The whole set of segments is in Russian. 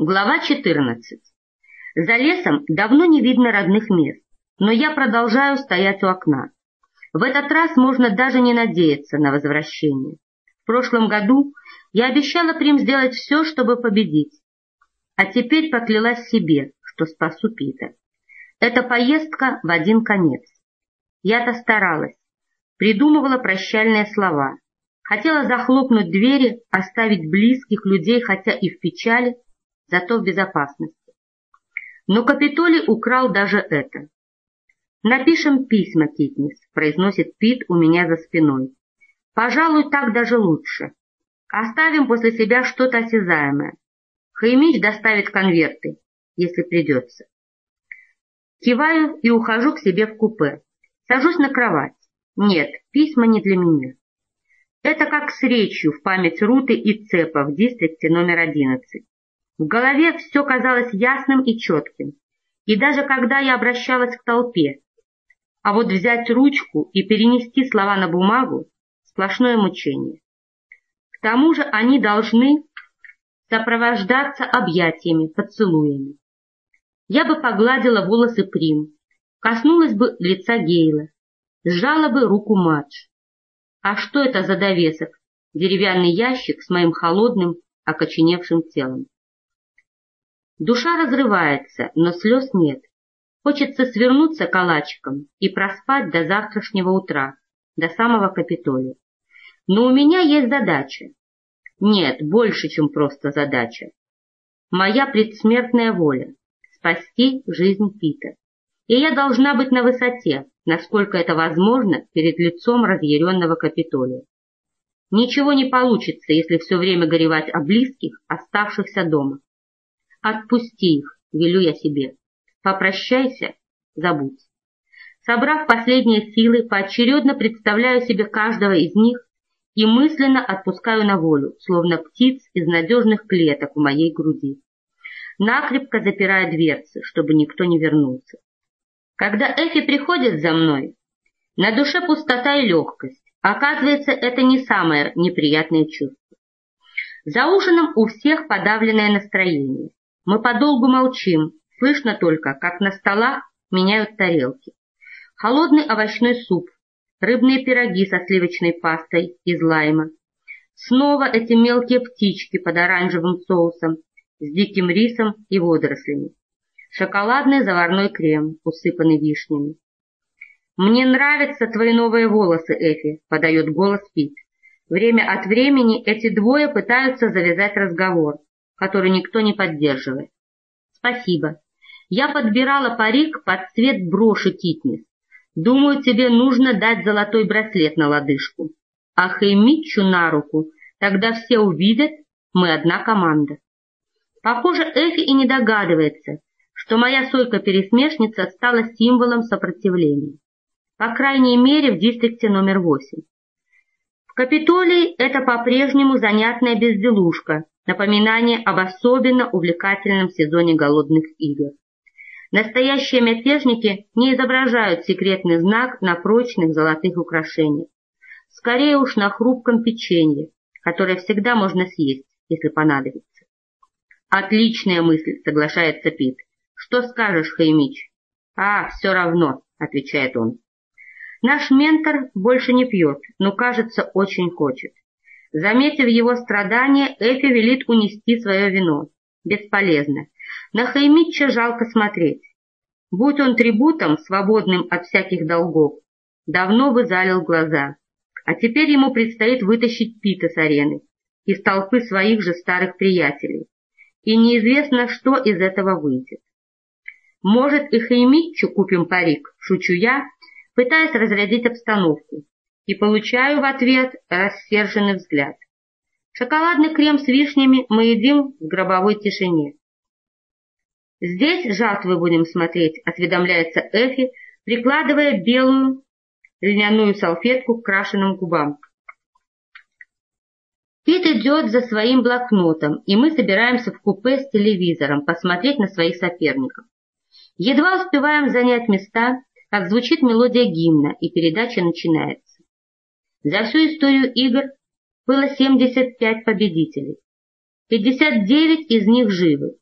Глава 14. За лесом давно не видно родных мест, но я продолжаю стоять у окна. В этот раз можно даже не надеяться на возвращение. В прошлом году я обещала Прим сделать все, чтобы победить. А теперь поклялась себе, что спасу Пита. Эта поездка в один конец. Я-то старалась, придумывала прощальные слова, хотела захлопнуть двери, оставить близких людей, хотя и в печали, зато в безопасности. Но Капитолий украл даже это. «Напишем письма, Китнис», — произносит Пит у меня за спиной. «Пожалуй, так даже лучше. Оставим после себя что-то осязаемое. Хаймич доставит конверты, если придется». Киваю и ухожу к себе в купе. Сажусь на кровать. Нет, письма не для меня. Это как с речью в память Руты и Цепа в дистрикте номер одиннадцать. В голове все казалось ясным и четким, и даже когда я обращалась к толпе. А вот взять ручку и перенести слова на бумагу — сплошное мучение. К тому же они должны сопровождаться объятиями, поцелуями. Я бы погладила волосы Прим, коснулась бы лица Гейла, сжала бы руку Мадж. А что это за довесок? Деревянный ящик с моим холодным, окоченевшим телом. Душа разрывается, но слез нет. Хочется свернуться калачиком и проспать до завтрашнего утра, до самого Капитолия. Но у меня есть задача. Нет, больше, чем просто задача. Моя предсмертная воля — спасти жизнь Пита. И я должна быть на высоте, насколько это возможно, перед лицом разъяренного Капитолия. Ничего не получится, если все время горевать о близких, оставшихся дома. Отпусти их, велю я себе. Попрощайся, забудь. Собрав последние силы, поочередно представляю себе каждого из них и мысленно отпускаю на волю, словно птиц из надежных клеток в моей груди. Накрепко запирая дверцы, чтобы никто не вернулся. Когда Эфи приходит за мной, на душе пустота и легкость. Оказывается, это не самое неприятное чувство. За ужином у всех подавленное настроение. Мы подолгу молчим, слышно только, как на столах меняют тарелки. Холодный овощной суп, рыбные пироги со сливочной пастой из лайма. Снова эти мелкие птички под оранжевым соусом с диким рисом и водорослями. Шоколадный заварной крем, усыпанный вишнями. «Мне нравятся твои новые волосы, Эфи», — подает голос Пит. Время от времени эти двое пытаются завязать разговор, который никто не поддерживает. Спасибо. Я подбирала парик под цвет броши Китнис. Думаю, тебе нужно дать золотой браслет на лодыжку. А Хеймитчу на руку. Тогда все увидят, мы одна команда. Похоже, Эфи и не догадывается, что моя сойка-пересмешница стала символом сопротивления. По крайней мере, в дистрикте номер восемь. В Капитолии это по-прежнему занятная безделушка, напоминание об особенно увлекательном сезоне голодных игр. Настоящие мятежники не изображают секретный знак на прочных золотых украшениях. Скорее уж на хрупком печенье, которое всегда можно съесть, если понадобится. Отличная мысль, соглашается Пит. Что скажешь, Хаймич? А, все равно, отвечает он. Наш ментор больше не пьет, но, кажется, очень хочет. Заметив его страдания, Эфи велит унести свое вино. Бесполезно. На Хаймитча жалко смотреть. Будь он трибутом, свободным от всяких долгов, давно бы залил глаза. А теперь ему предстоит вытащить Пита с арены, из толпы своих же старых приятелей. И неизвестно, что из этого выйдет. Может, и Хаймитчу купим парик, шучу я, пытаясь разрядить обстановку и получаю в ответ рассерженный взгляд. Шоколадный крем с вишнями мы едим в гробовой тишине. «Здесь жатвы будем смотреть», — осведомляется Эфи, прикладывая белую льняную салфетку к крашенным губам. Пит идет за своим блокнотом, и мы собираемся в купе с телевизором посмотреть на своих соперников. Едва успеваем занять места, как звучит мелодия гимна, и передача начинается. За всю историю игр было 75 победителей. 59 из них живы,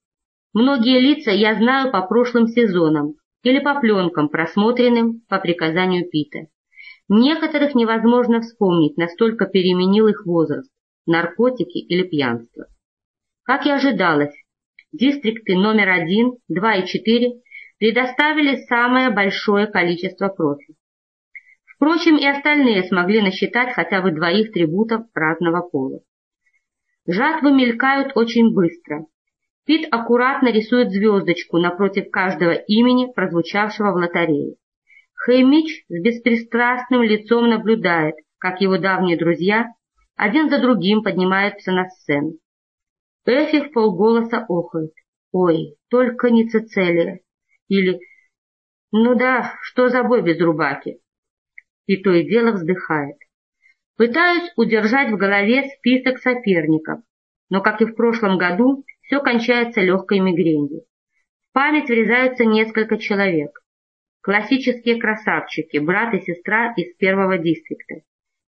Многие лица я знаю по прошлым сезонам или по пленкам, просмотренным по приказанию Пита. Некоторых невозможно вспомнить, настолько переменил их возраст, наркотики или пьянство. Как и ожидалось, дистрикты номер 1, 2 и 4 предоставили самое большое количество профи. Впрочем, и остальные смогли насчитать хотя бы двоих трибутов разного пола. Жатвы мелькают очень быстро. Пит аккуратно рисует звездочку напротив каждого имени, прозвучавшего в лотерее. Хеймич с беспристрастным лицом наблюдает, как его давние друзья один за другим поднимаются на сцену. Эфи в полголоса охает. «Ой, только не Цицелия!» Или «Ну да, что за бой без рубаки?» И то и дело вздыхает. Пытаюсь удержать в голове список соперников, но, как и в прошлом году, все кончается легкой мигренью. В память врезаются несколько человек. Классические красавчики, брат и сестра из первого дистрикта.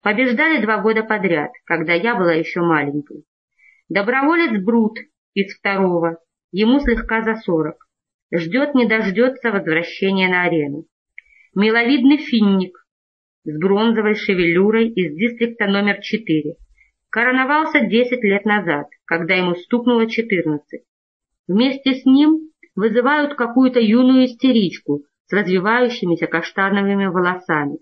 Побеждали два года подряд, когда я была еще маленькой. Доброволец Брут из второго, ему слегка за сорок. Ждет не дождется возвращения на арену. Миловидный финник с бронзовой шевелюрой из дистрикта номер четыре. Короновался десять лет назад, когда ему стукнуло четырнадцать. Вместе с ним вызывают какую-то юную истеричку с развивающимися каштановыми волосами.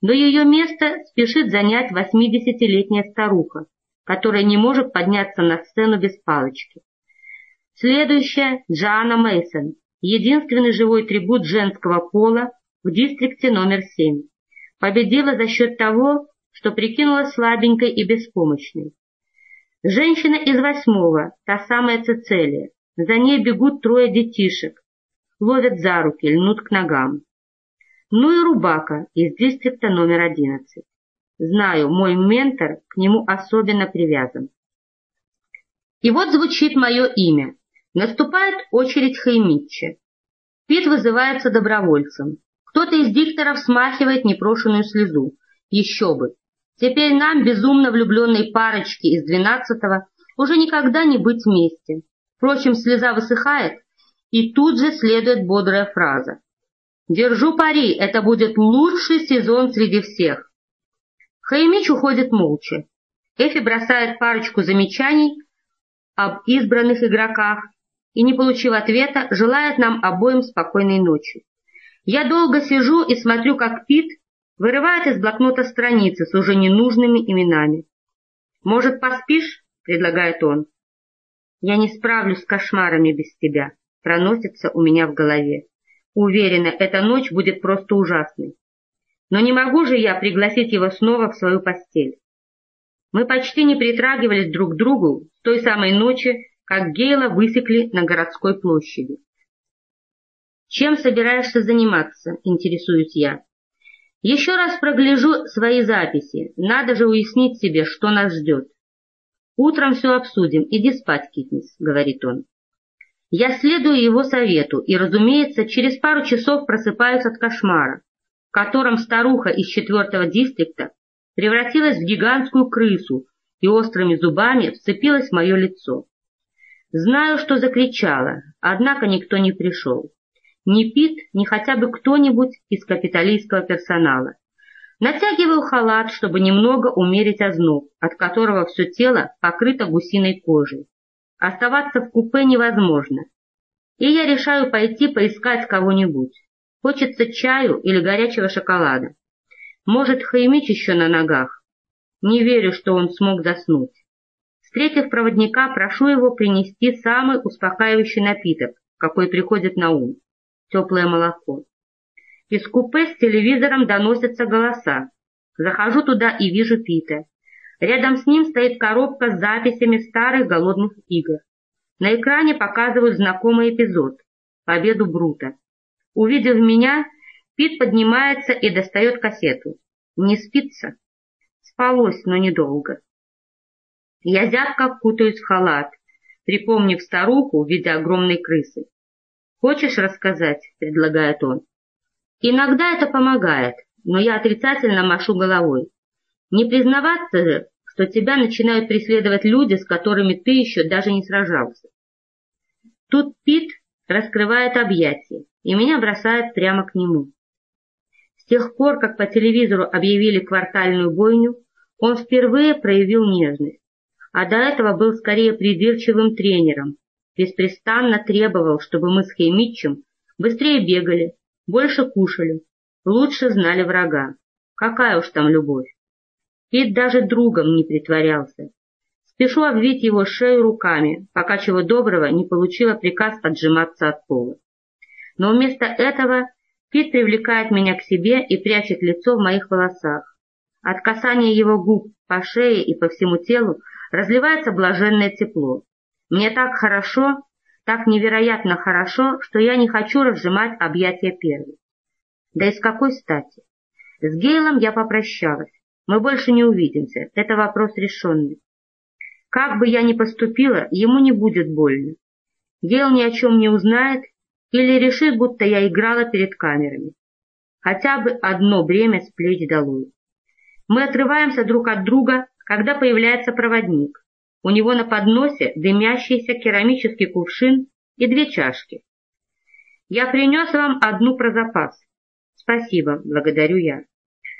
Но ее место спешит занять восьмидесятилетняя старуха, которая не может подняться на сцену без палочки. Следующая – Джоанна Мейсон, единственный живой трибут женского пола в дистрикте номер семь. Победила за счет того, что прикинулась слабенькой и беспомощной. Женщина из восьмого, та самая Цицелия. За ней бегут трое детишек, ловят за руки, льнут к ногам. Ну и Рубака из дистрикта номер одиннадцать. Знаю, мой ментор к нему особенно привязан. И вот звучит мое имя. Наступает очередь Хаймитча. Пит вызывается добровольцем. Кто-то из дикторов смахивает непрошенную слезу. Еще бы. Теперь нам, безумно влюбленной парочке из двенадцатого, уже никогда не быть вместе. Впрочем, слеза высыхает, и тут же следует бодрая фраза. «Держу пари, это будет лучший сезон среди всех». Хаймич уходит молча. Эфи бросает парочку замечаний об избранных игроках и, не получив ответа, желает нам обоим спокойной ночи. Я долго сижу и смотрю, как Пит вырывает из блокнота страницы с уже ненужными именами. «Может, поспишь?» — предлагает он. «Я не справлюсь с кошмарами без тебя», проносится у меня в голове. Уверена, эта ночь будет просто ужасной. Но не могу же я пригласить его снова в свою постель. Мы почти не притрагивались друг к другу с той самой ночи, как Гейла высекли на городской площади. «Чем собираешься заниматься?» — интересуюсь я. «Еще раз прогляжу свои записи. Надо же уяснить себе, что нас ждет». «Утром все обсудим. Иди спать, Китнис», — говорит он. Я следую его совету и, разумеется, через пару часов просыпаюсь от кошмара, в котором старуха из четвертого дистрикта превратилась в гигантскую крысу и острыми зубами вцепилась в мое лицо. Знаю, что закричала, однако никто не пришел. Ни Пит, ни хотя бы кто-нибудь из капиталистского персонала. Натягиваю халат, чтобы немного умерить озноб, от которого все тело покрыто гусиной кожей. Оставаться в купе невозможно. И я решаю пойти поискать кого-нибудь. Хочется чаю или горячего шоколада. Может, Хаймич еще на ногах. Не верю, что он смог заснуть. Встретив проводника, прошу его принести самый успокаивающий напиток, какой приходит на ум. Теплое молоко. Из купе с телевизором доносятся голоса. Захожу туда и вижу Пита. Рядом с ним стоит коробка с записями старых голодных игр. На экране показывают знакомый эпизод — победу Брута. Увидев меня, Пит поднимается и достает кассету. Не спится? Спалось, но недолго. Я зябко кутаюсь в халат, припомнив старуху в виде огромной крысы. «Хочешь рассказать?» — предлагает он. Иногда это помогает, но я отрицательно машу головой. Не признаваться же, что тебя начинают преследовать люди, с которыми ты еще даже не сражался. Тут Пит раскрывает объятия, и меня бросает прямо к нему. С тех пор, как по телевизору объявили квартальную бойню, он впервые проявил нежность, а до этого был скорее придирчивым тренером, беспрестанно требовал, чтобы мы с Хеймитчем быстрее бегали, больше кушали, лучше знали врага. Какая уж там любовь. Пит даже другом не притворялся. Спешу обвить его шею руками, пока чего доброго не получила приказ отжиматься от пола. Но вместо этого Пит привлекает меня к себе и прячет лицо в моих волосах. От касания его губ по шее и по всему телу разливается блаженное тепло. Мне так хорошо, так невероятно хорошо, что я не хочу разжимать объятия первой. Да и с какой стати? С Гейлом я попрощалась. Мы больше не увидимся. Это вопрос решенный. Как бы я ни поступила, ему не будет больно. Гейл ни о чем не узнает или решит, будто я играла перед камерами. Хотя бы одно бремя с плеч долой. Мы отрываемся друг от друга, когда появляется проводник. У него на подносе дымящийся керамический кувшин и две чашки. «Я принес вам одну про запас». «Спасибо, благодарю я».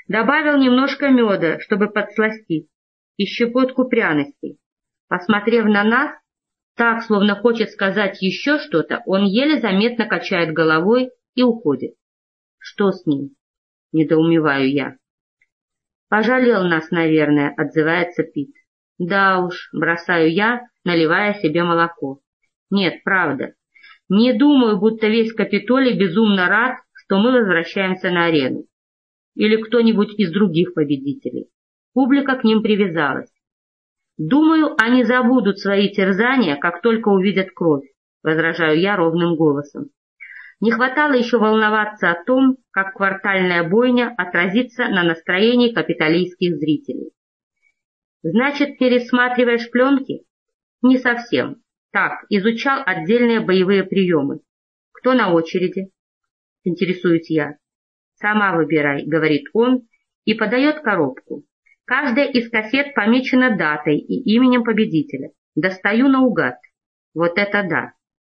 Добавил немножко меда, чтобы подсластить, и щепотку пряностей. Посмотрев на нас, так, словно хочет сказать еще что-то, он еле заметно качает головой и уходит. Что с ним? Недоумеваю я. Пожалел нас, наверное, отзывается Пит. Да уж, бросаю я, наливая себе молоко. Нет, правда. Не думаю, будто весь Капитолий безумно рад, что мы возвращаемся на арену. Или кто-нибудь из других победителей. Публика к ним привязалась. Думаю, они забудут свои терзания, как только увидят кровь, возражаю я ровным голосом. Не хватало еще волноваться о том, как квартальная бойня отразится на настроении капиталистских зрителей. Значит, пересматриваешь пленки? Не совсем. Так, изучал отдельные боевые приемы. Кто на очереди? Интересуюсь я. Сама выбирай, говорит он и подает коробку. Каждая из кассет помечена датой и именем победителя. Достаю наугад. Вот это да.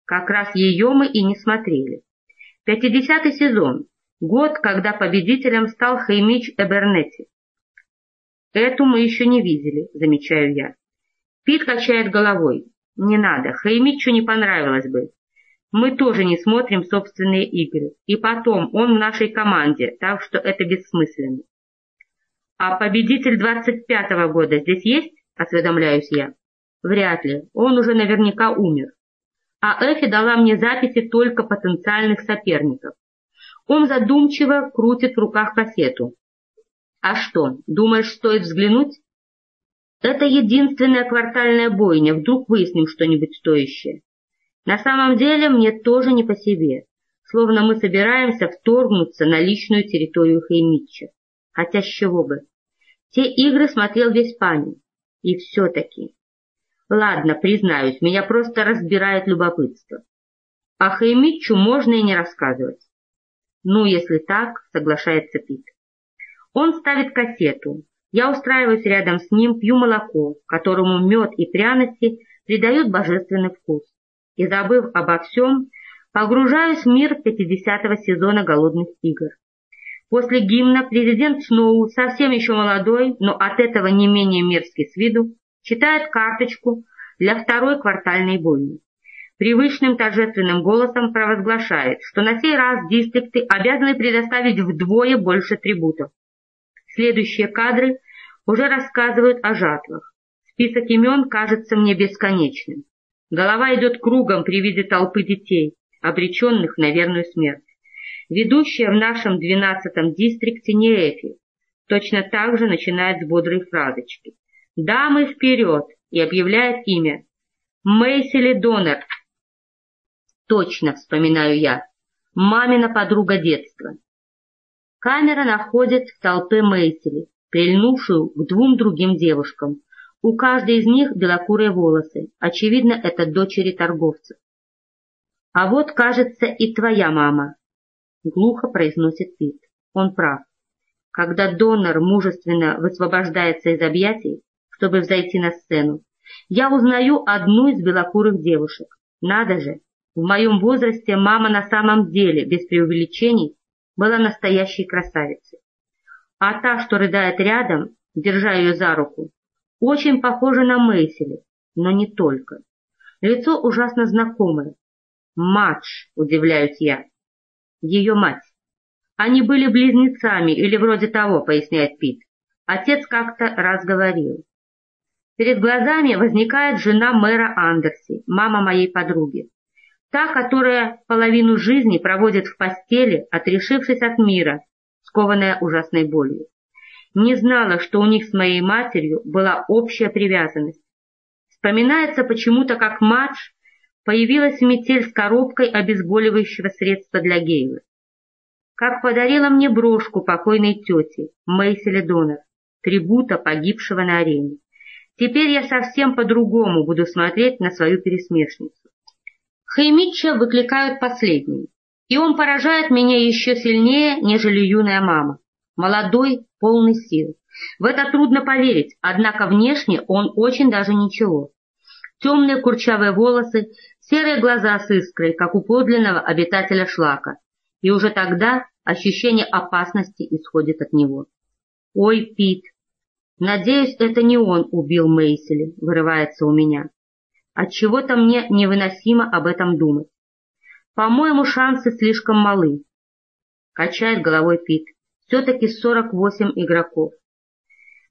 Как раз ее мы и не смотрели. Пятидесятый сезон. Год, когда победителем стал Хаймич Эбернети. Эту мы еще не видели, замечаю я. Пит качает головой. Не надо, Хаймичу не понравилось бы. Мы тоже не смотрим собственные игры. И потом, он в нашей команде, так что это бессмысленно. А победитель двадцать пятого года здесь есть? Осведомляюсь я. Вряд ли. Он уже наверняка умер. А Эфи дала мне записи только потенциальных соперников. Он задумчиво крутит в руках кассету. А что, думаешь, стоит взглянуть? Это единственная квартальная бойня, вдруг выясним что-нибудь стоящее. На самом деле мне тоже не по себе, словно мы собираемся вторгнуться на личную территорию Хеймитча. Хотя с чего бы? Те игры смотрел весь пани. И все-таки. Ладно, признаюсь, меня просто разбирает любопытство. А Хеймитчу можно и не рассказывать. Ну, если так, соглашается Пит. Он ставит кассету. Я устраиваюсь рядом с ним, пью молоко, которому мед и пряности придают божественный вкус и, забыв обо всем, погружаюсь в мир 50-го сезона «Голодных игр». После гимна президент Сноу, совсем еще молодой, но от этого не менее мерзкий с виду, читает карточку для второй квартальной бойни. Привычным торжественным голосом провозглашает, что на сей раз дистрикты обязаны предоставить вдвое больше трибутов. Следующие кадры уже рассказывают о жатвах. Список имен кажется мне бесконечным. Голова идет кругом при виде толпы детей, обреченных на верную смерть. Ведущая в нашем двенадцатом дистрикте не Эфи. Точно так же начинает с бодрой фразочки. «Дамы вперед!» и объявляет имя. Мейсели Донор. Точно, вспоминаю я. Мамина подруга детства. Камера находит в толпе Мейсели, прильнувшую к двум другим девушкам, у каждой из них белокурые волосы. Очевидно, это дочери торговцев. «А вот, кажется, и твоя мама», — глухо произносит Пит. Он прав. Когда донор мужественно высвобождается из объятий, чтобы взойти на сцену, я узнаю одну из белокурых девушек. Надо же, В моем возрасте мама на самом деле, без преувеличений, была настоящей красавицей. А та, что рыдает рядом, держа ее за руку, очень похожа на Мейсели, но не только. Лицо ужасно знакомое. Мадж, удивляюсь я. Ее мать. Они были близнецами или вроде того, поясняет Пит. Отец как-то раз говорил. Перед глазами возникает жена мэра Андерси, мама моей подруги. Та, которая половину жизни проводит в постели, отрешившись от мира, скованная ужасной болью. Не знала, что у них с моей матерью была общая привязанность. Вспоминается почему-то, как Мадж появилась метель с коробкой обезболивающего средства для Гейлы. Как подарила мне брошку покойной тети, Мейселе Донор, трибута погибшего на арене. Теперь я совсем по-другому буду смотреть на свою пересмешницу. Хаймитча выкликают последним, и он поражает меня еще сильнее, нежели юная мама. Молодой, полный сил. В это трудно поверить, однако внешне он очень даже ничего. Темные курчавые волосы, серые глаза с искрой, как у подлинного обитателя шлака. И уже тогда ощущение опасности исходит от него. «Ой, Пит, надеюсь, это не он убил Мейсели», — вырывается у меня. Отчего-то мне невыносимо об этом думать. По-моему, шансы слишком малы. Качает головой Пит. Все-таки 48 игроков.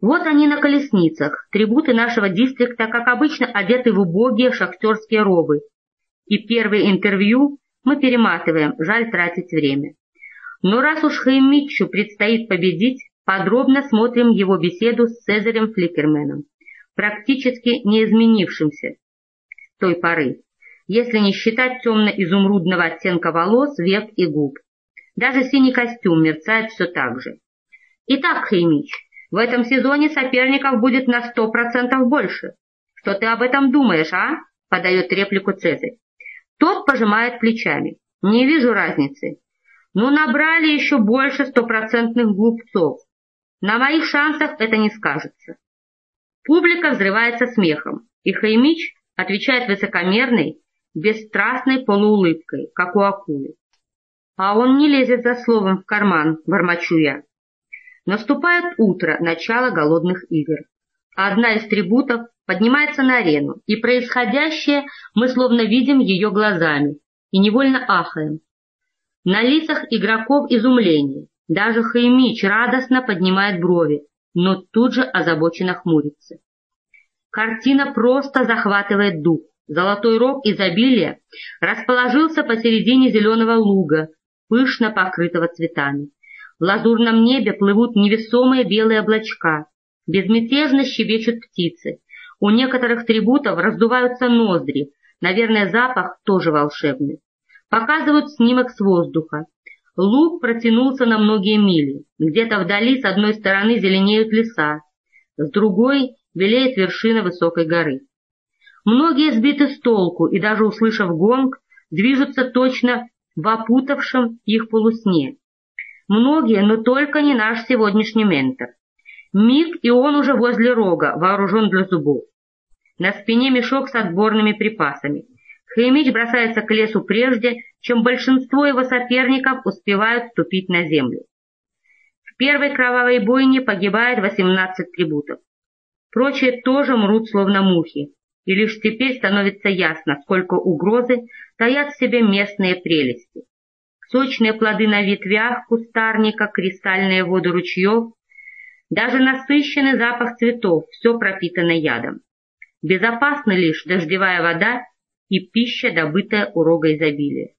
Вот они на колесницах, трибуты нашего дистрикта, как обычно, одеты в убогие шахтерские робы. И первое интервью мы перематываем, жаль тратить время. Но раз уж Хаймитчу предстоит победить, подробно смотрим его беседу с Цезарем Фликерменом, практически не изменившимся той поры, если не считать темно-изумрудного оттенка волос, век и губ. Даже синий костюм мерцает все так же. Итак, Хеймич, в этом сезоне соперников будет на сто процентов больше. Что ты об этом думаешь, а? Подает реплику Цезарь. Тот пожимает плечами. Не вижу разницы. Ну, набрали еще больше стопроцентных глупцов. На моих шансах это не скажется. Публика взрывается смехом, и Хаймич отвечает высокомерной, бесстрастной полуулыбкой, как у акулы. А он не лезет за словом в карман, бормочу я. Наступает утро, начало голодных игр. Одна из трибутов поднимается на арену, и происходящее мы словно видим ее глазами и невольно ахаем. На лицах игроков изумление. Даже Хаймич радостно поднимает брови, но тут же озабоченно хмурится. Картина просто захватывает дух. Золотой рог изобилия расположился посередине зеленого луга, пышно покрытого цветами. В лазурном небе плывут невесомые белые облачка, безмятежно щебечут птицы. У некоторых трибутов раздуваются ноздри, наверное, запах тоже волшебный. Показывают снимок с воздуха. Луг протянулся на многие мили. Где-то вдали с одной стороны зеленеют леса, с другой белеет вершина высокой горы. Многие сбиты с толку и даже услышав гонг, движутся точно в опутавшем их полусне. Многие, но только не наш сегодняшний ментор. Миг, и он уже возле рога, вооружен для зубов. На спине мешок с отборными припасами. Хаймич бросается к лесу прежде, чем большинство его соперников успевают ступить на землю. В первой кровавой бойне погибает 18 трибутов. Прочие тоже мрут словно мухи, и лишь теперь становится ясно, сколько угрозы таят в себе местные прелести. Сочные плоды на ветвях кустарника, кристальные воды ручьев, даже насыщенный запах цветов, все пропитано ядом. Безопасна лишь дождевая вода и пища, добытая у рога изобилия.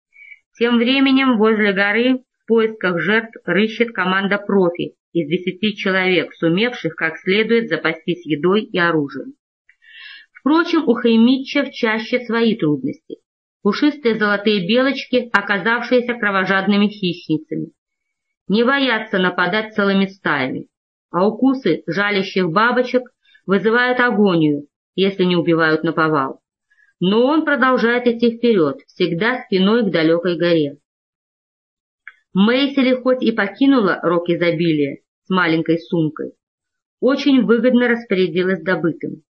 Тем временем возле горы в поисках жертв рыщет команда профи из десяти человек, сумевших как следует запастись едой и оружием. Впрочем, у Хаймитчев чаще свои трудности. Пушистые золотые белочки, оказавшиеся кровожадными хищницами. Не боятся нападать целыми стаями, а укусы жалящих бабочек вызывают агонию, если не убивают наповал. Но он продолжает идти вперед, всегда спиной к далекой горе. Мейсели хоть и покинула рок изобилия с маленькой сумкой, очень выгодно распорядилась добытым.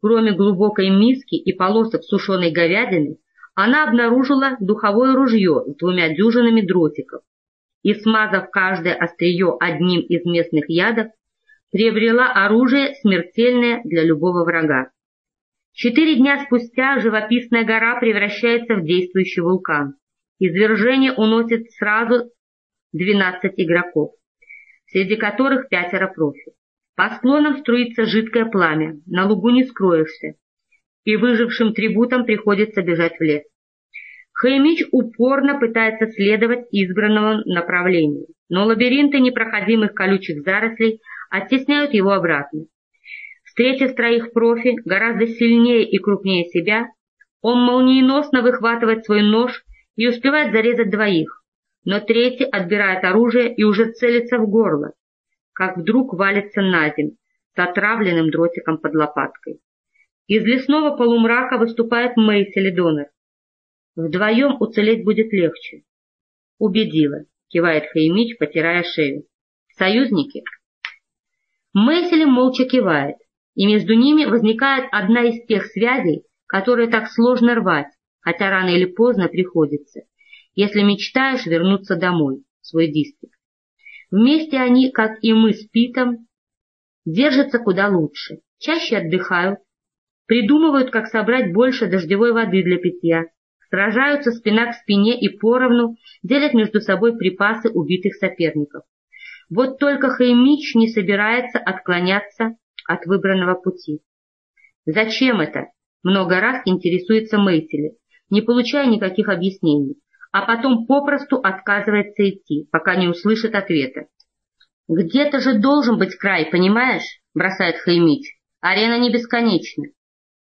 Кроме глубокой миски и полосок сушеной говядины, она обнаружила духовое ружье с двумя дюжинами дротиков и, смазав каждое острие одним из местных ядов, приобрела оружие, смертельное для любого врага. Четыре дня спустя живописная гора превращается в действующий вулкан. Извержение уносит сразу 12 игроков, среди которых пятеро профи. По склонам струится жидкое пламя, на лугу не скроешься, и выжившим трибутам приходится бежать в лес. Хаймич упорно пытается следовать избранному направлению, но лабиринты непроходимых колючих зарослей оттесняют его обратно. Встретив троих профи, гораздо сильнее и крупнее себя, он молниеносно выхватывает свой нож и успевает зарезать двоих, но третий отбирает оружие и уже целится в горло, как вдруг валится на земь с отравленным дротиком под лопаткой. Из лесного полумрака выступает Мэйси Донор. Вдвоем уцелеть будет легче. Убедила, кивает Хаймич, потирая шею. Союзники? Мэйсели молча кивает, и между ними возникает одна из тех связей, которые так сложно рвать, хотя рано или поздно приходится, если мечтаешь вернуться домой, в свой дистрикт. Вместе они, как и мы с Питом, держатся куда лучше, чаще отдыхают, придумывают, как собрать больше дождевой воды для питья, сражаются спина к спине и поровну делят между собой припасы убитых соперников. Вот только Хаймич не собирается отклоняться от выбранного пути. Зачем это? Много раз интересуется Мейтели, не получая никаких объяснений, а потом попросту отказывается идти, пока не услышит ответа. «Где-то же должен быть край, понимаешь?» — бросает Хаймич. «Арена не бесконечна».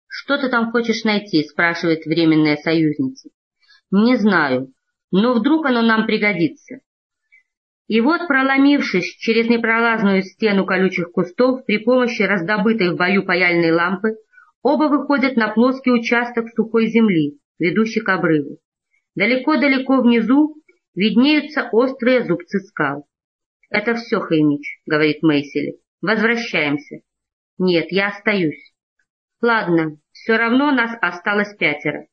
«Что ты там хочешь найти?» — спрашивает временная союзница. «Не знаю, но вдруг оно нам пригодится. И вот, проломившись через непролазную стену колючих кустов при помощи раздобытой в бою паяльной лампы, оба выходят на плоский участок сухой земли, ведущий к обрыву. Далеко-далеко внизу виднеются острые зубцы скал. «Это все, Хаймич», — говорит Мейсели. «Возвращаемся». «Нет, я остаюсь». «Ладно, все равно нас осталось пятеро».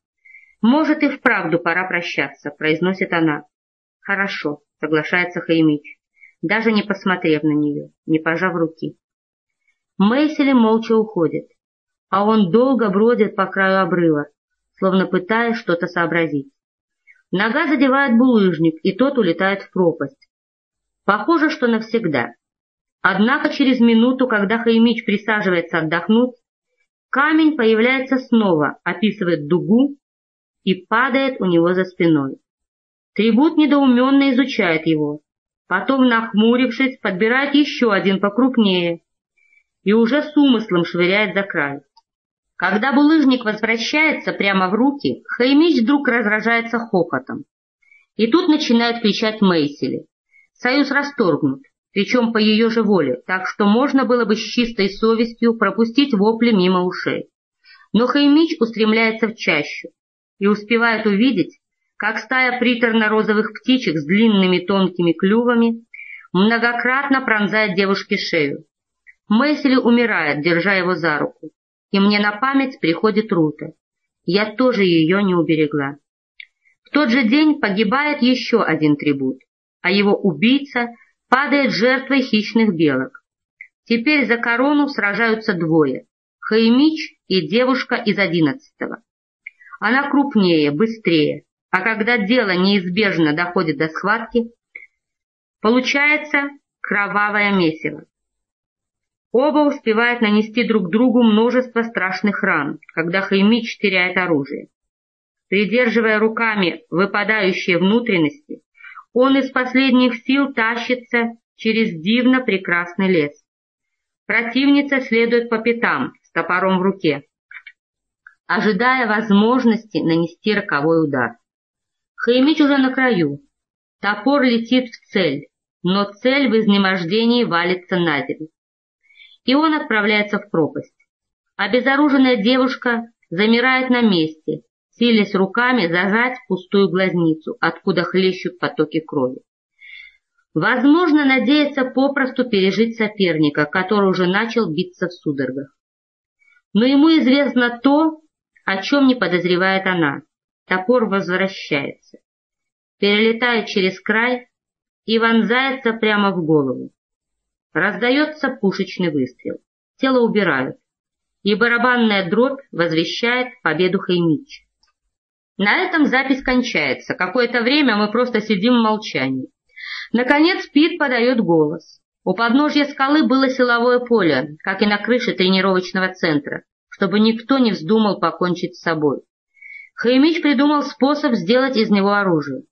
«Может, и вправду пора прощаться», — произносит она. «Хорошо», — соглашается Хаймич, даже не посмотрев на нее, не пожав руки. Мейсели молча уходит, а он долго бродит по краю обрыва, словно пытаясь что-то сообразить. Нога задевает булыжник, и тот улетает в пропасть. Похоже, что навсегда. Однако через минуту, когда Хаймич присаживается отдохнуть, камень появляется снова, описывает дугу и падает у него за спиной. Трибут недоуменно изучает его. Потом, нахмурившись, подбирает еще один покрупнее и уже с умыслом швыряет за край. Когда булыжник возвращается прямо в руки, Хаймич вдруг разражается хохотом. И тут начинает кричать Мейсели. Союз расторгнут, причем по ее же воле, так что можно было бы с чистой совестью пропустить вопли мимо ушей. Но Хаймич устремляется в чащу и успевает увидеть, как стая приторно-розовых птичек с длинными тонкими клювами многократно пронзает девушке шею. Мэйсли умирает, держа его за руку, и мне на память приходит Рута. Я тоже ее не уберегла. В тот же день погибает еще один трибут, а его убийца падает жертвой хищных белок. Теперь за корону сражаются двое — Хаймич и девушка из одиннадцатого. Она крупнее, быстрее, а когда дело неизбежно доходит до схватки, получается кровавое месиво. Оба успевают нанести друг другу множество страшных ран, когда Хаймич теряет оружие. Придерживая руками выпадающие внутренности, он из последних сил тащится через дивно прекрасный лес. Противница следует по пятам с топором в руке, ожидая возможности нанести роковой удар. Хаймич уже на краю. Топор летит в цель, но цель в изнемождении валится на землю. И он отправляется в пропасть. Обезоруженная девушка замирает на месте, силясь руками зажать пустую глазницу, откуда хлещут потоки крови. Возможно, надеется попросту пережить соперника, который уже начал биться в судорогах. Но ему известно то, о чем не подозревает она. топор возвращается, перелетает через край и вонзается прямо в голову. Раздается пушечный выстрел. Тело убирают, и барабанная дробь возвещает победу Хаймича. На этом запись кончается. Какое-то время мы просто сидим в молчании. Наконец Пит подает голос. У подножья скалы было силовое поле, как и на крыше тренировочного центра, чтобы никто не вздумал покончить с собой. Хаймич придумал способ сделать из него оружие.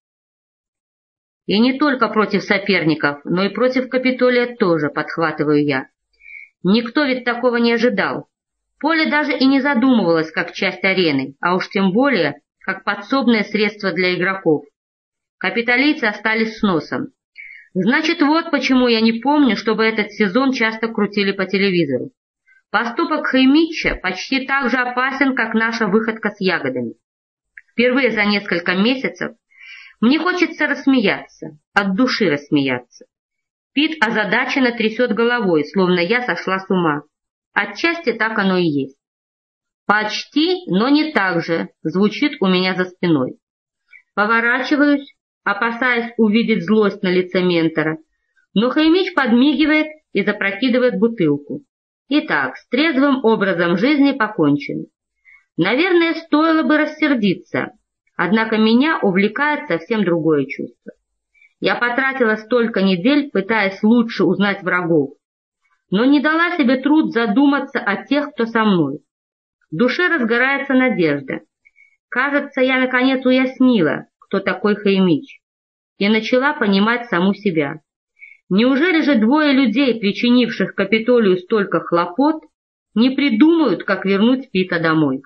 И не только против соперников, но и против Капитолия тоже, подхватываю я. Никто ведь такого не ожидал. Поле даже и не задумывалось как часть арены, а уж тем более как подсобное средство для игроков. Капитолийцы остались с носом. Значит, вот почему я не помню, чтобы этот сезон часто крутили по телевизору. Поступок Хаймича почти так же опасен, как наша выходка с ягодами. Впервые за несколько месяцев мне хочется рассмеяться, от души рассмеяться. Пит озадаченно трясет головой, словно я сошла с ума. Отчасти так оно и есть. «Почти, но не так же», звучит у меня за спиной. Поворачиваюсь, опасаясь увидеть злость на лице ментора, но Хаймич подмигивает и запрокидывает бутылку. Итак, с трезвым образом жизни покончен. Наверное, стоило бы рассердиться, однако меня увлекает совсем другое чувство. Я потратила столько недель, пытаясь лучше узнать врагов, но не дала себе труд задуматься о тех, кто со мной. В душе разгорается надежда. Кажется, я наконец уяснила, кто такой Хаймич, и начала понимать саму себя. Неужели же двое людей, причинивших Капитолию столько хлопот, не придумают, как вернуть Пита домой?